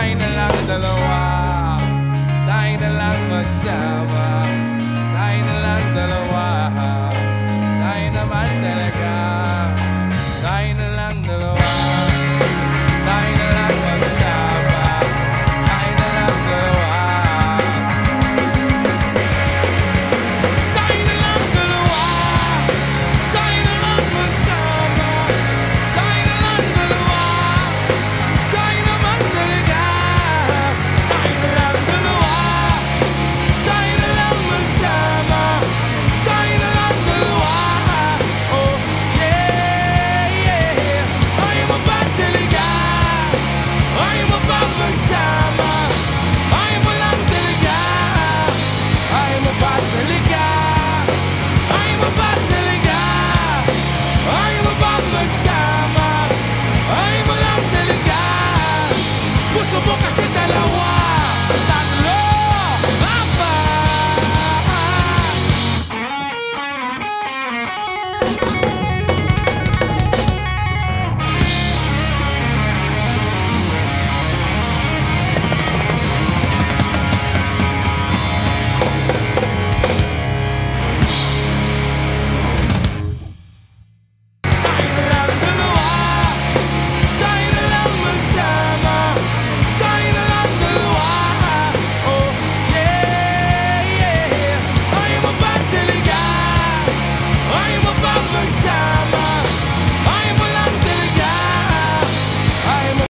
Tayo na lang dalawa. Tayo na lang magsama eu tô.